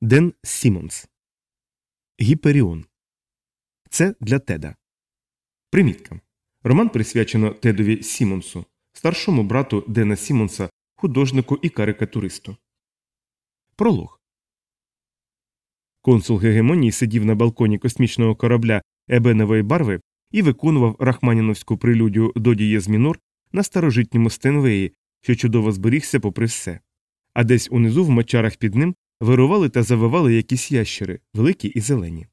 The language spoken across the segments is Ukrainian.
Ден Сімонс. Гіперіон. Це для Теда. Примітка. Роман присвячено Тедові Сімонсу, старшому брату Дена Сімонса, художнику і карикатуристу. Пролог. Консул Гегемонії сидів на балконі космічного корабля ебенової барви і виконував рахманіновську прелюдію до дієз мінор на старожитньому Стенвеї, що чудово зберігся попри все. А десь унизу в мочарах під ним вирували та завивали якісь ящери, великі і зелені.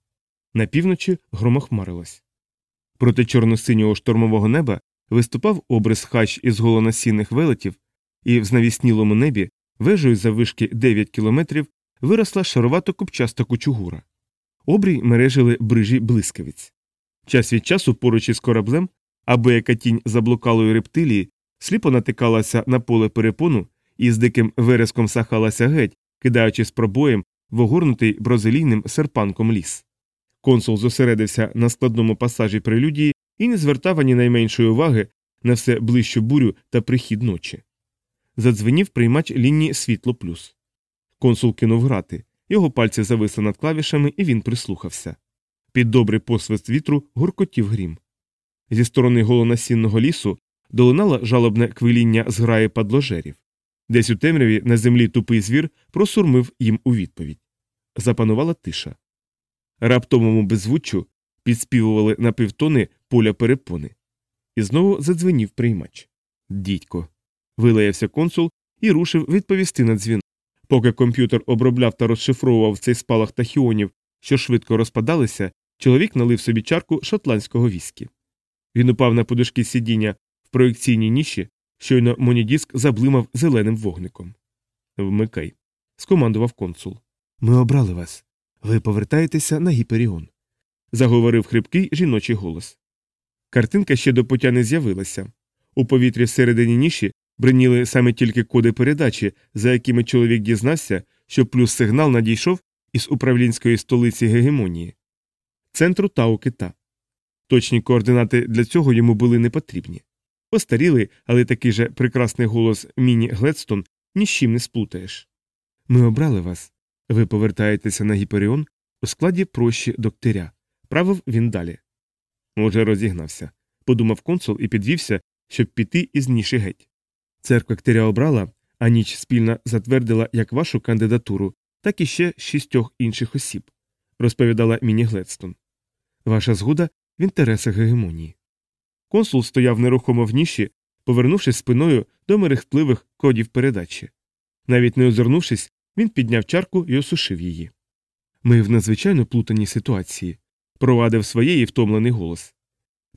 На півночі громохмарилось. Проти чорно-синього штормового неба виступав обрис хач із голонасінних велетів, і в знавіснілому небі вежею заввишки 9 кілометрів виросла шаровато купчаста кучугура. Обрій мережили брижі блискавиць. Час від часу поруч із кораблем, або яка тінь заблукалої рептилії, сліпо натикалася на поле перепону і з диким вереском сахалася геть, кидаючи з пробоєм огорнутий бразилійним серпанком ліс. Консул зосередився на складному пасажі прелюдії і не звертав ані найменшої уваги на все ближчу бурю та прихід ночі. Задзвенів приймач лінії світло плюс. Консул кинув грати, його пальці зависли над клавішами, і він прислухався. Під добрий посвист вітру гуркотів грім. Зі сторони голонасінного лісу долинало жалобне квиління зграї падложерів. Десь у темряві на землі тупий звір просурмив їм у відповідь. Запанувала тиша. Раптовому беззвуччю підспівували на півтони поля перепони. І знову задзвенів приймач. Дідько. Вилаявся консул і рушив відповісти на дзвін. Поки комп'ютер обробляв та розшифровував цей спалах тахіонів, що швидко розпадалися, чоловік налив собі чарку шотландського віскі. Він упав на подушки сидіння в проекційній ніші, щойно монідіск заблимав зеленим вогником. Вмикай, скомандував консул. Ми обрали вас. Ви повертаєтеся на гіперіон. заговорив хрипкий жіночий голос. Картинка ще до пуття не з'явилася. У повітрі всередині ніші бриніли саме тільки коди передачі, за якими чоловік дізнався, що плюс сигнал надійшов із управлінської столиці гегемонії, центру Тау Кита. Точні координати для цього йому були не потрібні. Постарілий, але такий же прекрасний голос Міні Гледстон ні з чим не сплутаєш. Ми обрали вас. Ви повертаєтеся на гіперіон у складі прощі докторя. Правив він далі. Може, розігнався, подумав консул і підвівся, щоб піти із ніші геть. Церква Ктеря обрала, а ніч спільно затвердила як вашу кандидатуру, так і ще шістьох інших осіб, розповідала Міні Гледстон. Ваша згода в інтересах гегемонії. Консул стояв нерухомо в ніші, повернувшись спиною до мерехтливих кодів передачі. Навіть не озирнувшись, він підняв чарку і осушив її. Ми в надзвичайно плутаній ситуації, провадив своєї втомлений голос.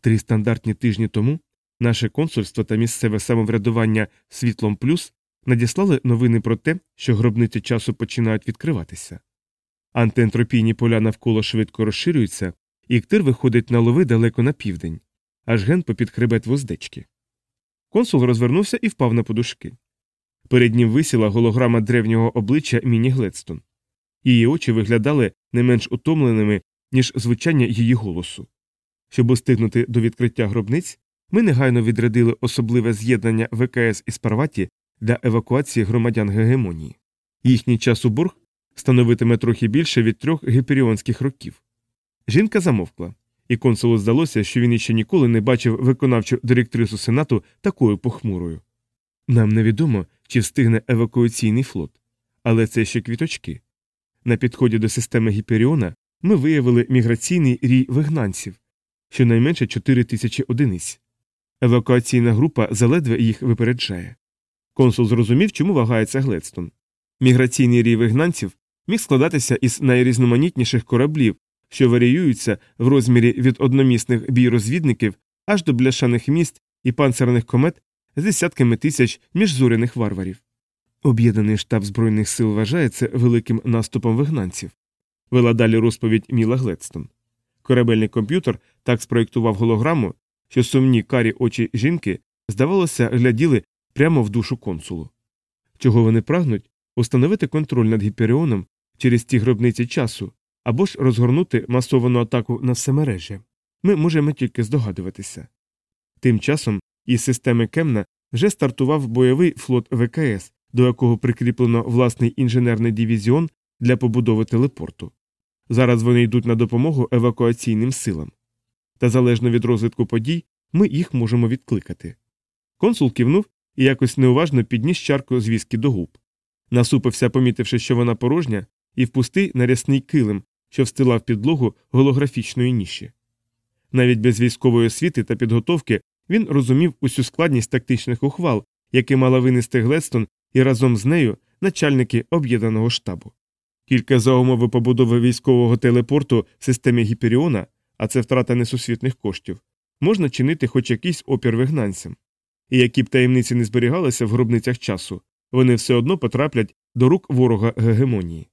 Три стандартні тижні тому наше консульство та місцеве самоврядування світлом плюс надіслали новини про те, що гробниці часу починають відкриватися. Антиентропійні поля навколо швидко розширюються, і ктир виходить на лови далеко на південь, аж ген попід хребет воздечки. Консул розвернувся і впав на подушки. Перед ним висіла голограма древнього обличчя Міні Гледстон. Її очі виглядали не менш утомленими, ніж звучання її голосу. Щоб устигнути до відкриття гробниць, ми негайно відрядили особливе з'єднання ВКС із Парваті для евакуації громадян гегемонії. Їхній час у борг становитиме трохи більше від трьох гіперіонських років. Жінка замовкла, і консулу здалося, що він іще ніколи не бачив виконавчу директрису сенату такою похмурою. Нам невідомо, чи встигне евакуаційний флот, але це ще квіточки. На підході до системи Гіперіона ми виявили міграційний рій вигнанців, щонайменше 4 тисячі одиниць. Евакуаційна група заледве їх випереджає. Консул зрозумів, чому вагається Гледстон. Міграційний рій вигнанців міг складатися із найрізноманітніших кораблів, що варіюються в розмірі від одномісних бійрозвідників аж до бляшаних міст і панцерних комет з десятками тисяч міжзоряних варварів. Об'єднаний штаб Збройних сил вважає це великим наступом вигнанців. Вела далі розповідь Міла Гледстон. Корабельний комп'ютер так спроєктував голограму, що сумні карі очі жінки, здавалося, гляділи прямо в душу консулу. Чого вони прагнуть установити контроль над гіперіоном через ті гробниці часу або ж розгорнути масовану атаку на всемережжя. Ми можемо тільки здогадуватися. Тим часом із системи Кемна вже стартував бойовий флот ВКС, до якого прикріплено власний інженерний дивізіон для побудови телепорту. Зараз вони йдуть на допомогу евакуаційним силам. Та залежно від розвитку подій, ми їх можемо відкликати. Консул кивнув і якось неуважно підніс чарку з віскі до губ. Насупився, помітивши, що вона порожня, і впустив на рясний килим, що встилав підлогу голографічної ніші. Навіть без військової освіти та підготовки він розумів усю складність тактичних ухвал, які мала винести Гледстон і разом з нею начальники об'єднаного штабу. Кілька за умови побудови військового телепорту в системі Гіперіона, а це втрата несусвітних коштів, можна чинити хоч якийсь опір вигнанцям. І які б таємниці не зберігалися в гробницях часу, вони все одно потраплять до рук ворога гегемонії.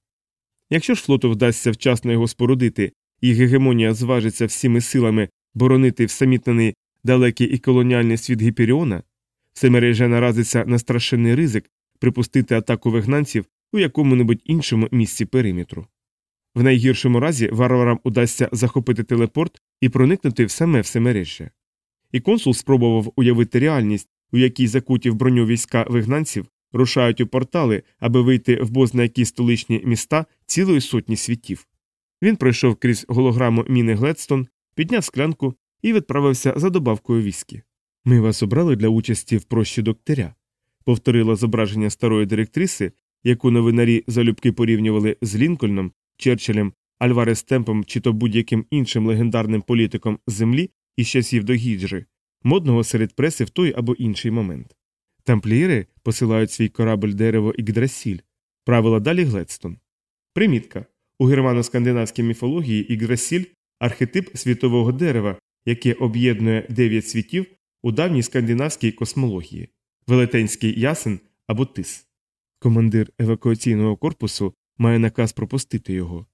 Якщо ж флоту вдасться вчасно його спорудити, і гегемонія зважиться всіми силами боронити всамітнений далекий і колоніальний світ Гіперіона, всемережа наразиться на страшенний ризик припустити атаку вигнанців у якому-небудь іншому місці периметру. В найгіршому разі варварам удасться захопити телепорт і проникнути в саме всемережжя. І консул спробував уявити реальність, у якій закуті в броню війська вигнанців рушають у портали, аби вийти в бозна які столичні міста цілої сотні світів. Він пройшов крізь голограму міни Гледстон, підняв склянку і відправився за добавкою віскі. Ми вас обрали для участі в прощі докторя, повторила зображення старої директриси, яку новинарі залюбки порівнювали з Лінкольном, Черчиллем, Альварес Темпом чи то будь-яким іншим легендарним політиком землі із часів до гіджри, модного серед преси в той або інший момент. Тамплієри посилають свій корабль дерево Ігдрасіль, правила далі Гледстон. Примітка у германо-скандинавській міфології Ігдрасіль архетип світового дерева, яке об'єднує дев'ять світів у давній скандинавській космології, велетенський ясен або тис. Командир евакуаційного корпусу має наказ пропустити його.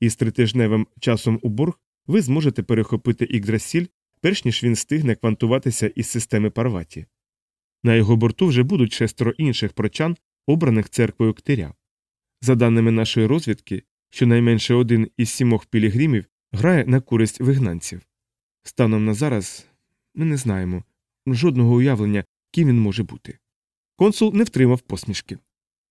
Із тритижневим часом у борг ви зможете перехопити Ігдрасіль, перш ніж він встигне квантуватися із системи Парваті. На його борту вже будуть шестеро інших прочан, обраних церквою ктиря. За даними нашої розвідки, щонайменше один із сімох пілігримів грає на користь вигнанців. Станом на зараз ми не знаємо жодного уявлення, ким він може бути. Консул не втримав посмішки.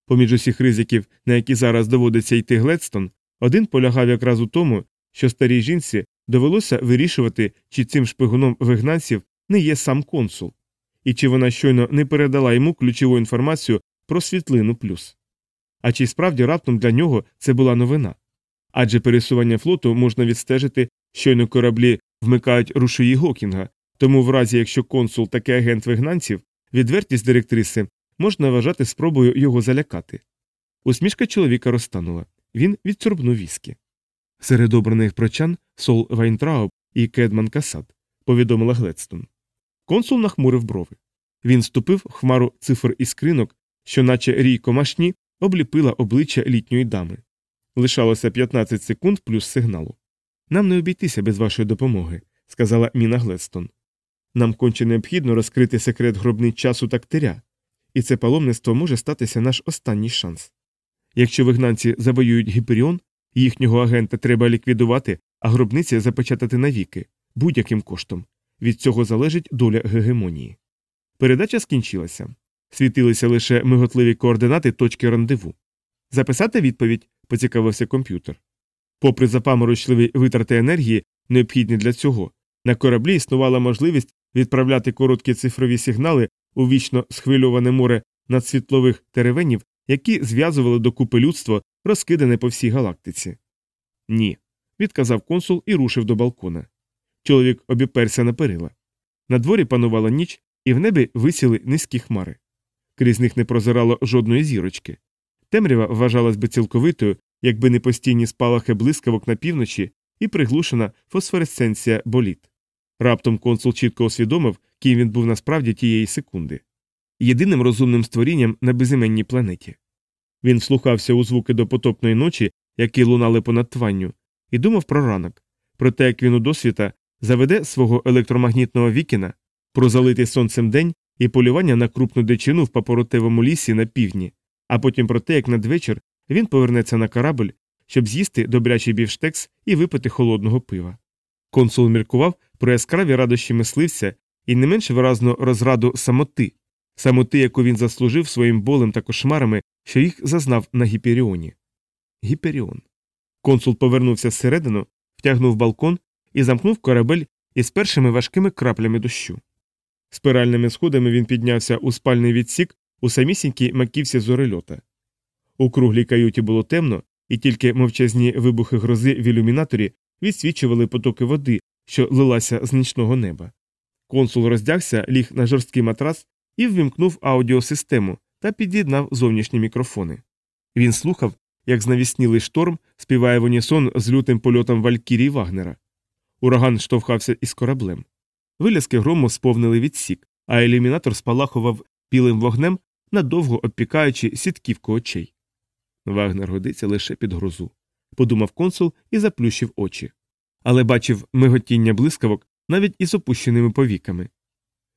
Поміж усіх ризиків, на які зараз доводиться йти Гледстон, один полягав якраз у тому, що старій жінці довелося вирішувати, чи цим шпигуном вигнанців не є сам консул, і чи вона щойно не передала йому ключову інформацію про світлину плюс. А чи справді раптом для нього це була новина? Адже пересування флоту можна відстежити, щойно кораблі вмикають рушої Гокінга, тому в разі якщо консул такий агент вигнанців, відвертість директриси можна вважати спробою його залякати. Усмішка чоловіка розтанула. Він відсорбнув віскі. Серед обраних прочан Сол Вайнтрауб і Кедман Касад, повідомила Гледстон. Консул нахмурив брови. Він ступив хмару цифр і скринок, що, наче рій комашні, обліпила обличчя літньої дами. Лишалося 15 секунд плюс сигналу. Нам не обійтися без вашої допомоги, сказала Міна Гледстон. Нам конче необхідно розкрити секрет гробний часу тактиря, і це паломництво може статися наш останній шанс. Якщо вигнанці завоюють Гіперіон, їхнього агента треба ліквідувати, а гробниці запечатати навіки, будь-яким коштом. Від цього залежить доля гегемонії. Передача скінчилася. Світилися лише миготливі координати точки рандеву. Записати відповідь поцікавився комп'ютер. Попри запаморочливі витрати енергії, необхідні для цього, на кораблі існувала можливість відправляти короткі цифрові сигнали у вічно схвильоване море надсвітлових теревенів, які зв'язували докупи людство, розкидане по всій галактиці. Ні, відказав консул і рушив до балкона. Чоловік обіперся на перила. На дворі панувала ніч, і в небі висіли низькі хмари. Крізь них не прозирало жодної зірочки. Темрява вважалась би цілковитою, якби не постійні спалахи блискавок на півночі і приглушена фосфоресценція боліт. Раптом консул чітко усвідомив, ким він був насправді тієї секунди єдиним розумним створінням на безіменній планеті. Він вслухався у звуки допотопної ночі, які лунали понад тванню, і думав про ранок, про те, як він у досвіта заведе свого електромагнітного вікіна, про залитий сонцем день і полювання на крупну дичину в папоротевому лісі на півдні, а потім про те, як надвечір він повернеться на корабль, щоб з'їсти добрячий бівштекс і випити холодного пива. Консул міркував про яскраві радощі мисливця і не менш виразну розраду самоти, самоти, яку він заслужив своїм болем та кошмарами, що їх зазнав на гіперіоні. Гіперіон. Консул повернувся зсередину, втягнув балкон і замкнув корабель із першими важкими краплями дощу. Спиральними сходами він піднявся у спальний відсік у самісінькій маківці зорельота. У круглій каюті було темно, і тільки мовчазні вибухи грози в ілюмінаторі відсвічували потоки води, що лилася з нічного неба. Консул роздягся, ліг на жорсткий матрас і ввімкнув аудіосистему та під'єднав зовнішні мікрофони. Він слухав, як знавіснілий шторм співає в унісон з лютим польотом Валькірії Вагнера. Ураган штовхався із кораблем. Вилязки грому сповнили відсік, а ілюмінатор спалахував білим вогнем, надовго обпікаючи сітківку очей. Вагнер годиться лише під грозу, подумав консул і заплющив очі. Але бачив миготіння блискавок навіть із опущеними повіками.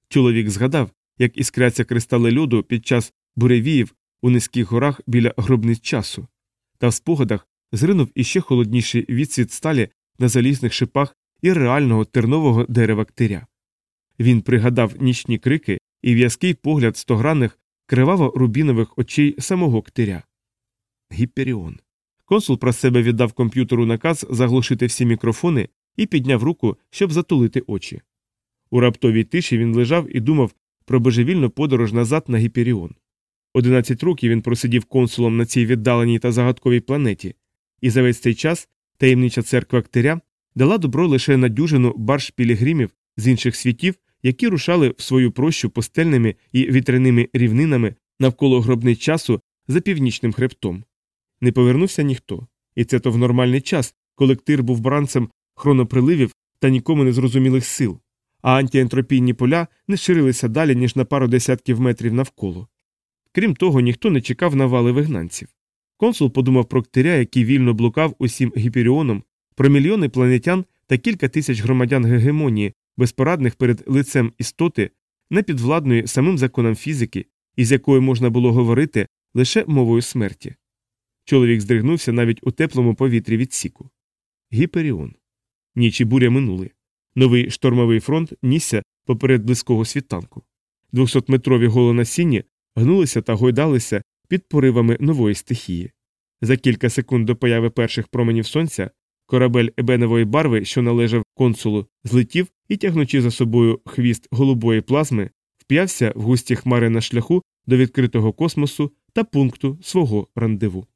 Чоловік згадав, як іскряться кристали льоду під час буревіїв у низьких горах біля гробниць часу, та в спогадах зринув іще холодніший відсвіт сталі на залізних шипах і реального тернового дерева ктиря. Він пригадав нічні крики і в'язкий погляд стогранних криваво рубінових очей самого ктиря. Гіперіон. Консул про себе віддав комп'ютеру наказ заглушити всі мікрофони і підняв руку, щоб затулити очі. У раптовій тиші він лежав і думав про божевільну подорож назад на Гіперіон. Одинадцять років він просидів консулом на цій віддаленій та загадковій планеті, і за весь цей час таємнича церква Ктиря дала добро лише на дюжину барж пілігримів з інших світів, які рушали в свою прощу пустельними і вітряними рівнинами навколо гробниць часу за північним хребтом. Не повернувся ніхто, і це то в нормальний час, коли ктир був бранцем хроноприливів та нікому не зрозумілих сил, а антіентропійні поля не ширилися далі, ніж на пару десятків метрів навколо. Крім того, ніхто не чекав навали вигнанців. Консул подумав про ктиря, який вільно блукав усім гіперіоном, про мільйони планетян та кілька тисяч громадян гегемонії, безпорадних перед лицем істоти, непідвладної самим законам фізики, із якою можна було говорити лише мовою смерті. Чоловік здригнувся навіть у теплому повітрі відсіку. Гіперіон. Ніч і буря минули. Новий штормовий фронт нісся поперед близького світанку. Двохсотметрові голонасінні гнулися та гойдалися під поривами нової стихії. За кілька секунд до появи перших променів сонця корабель ебенової барви, що належав консулу, злетів і, тягнучи за собою хвіст голубої плазми, вп'явся в густі хмари на шляху до відкритого космосу та пункту свого рандеву.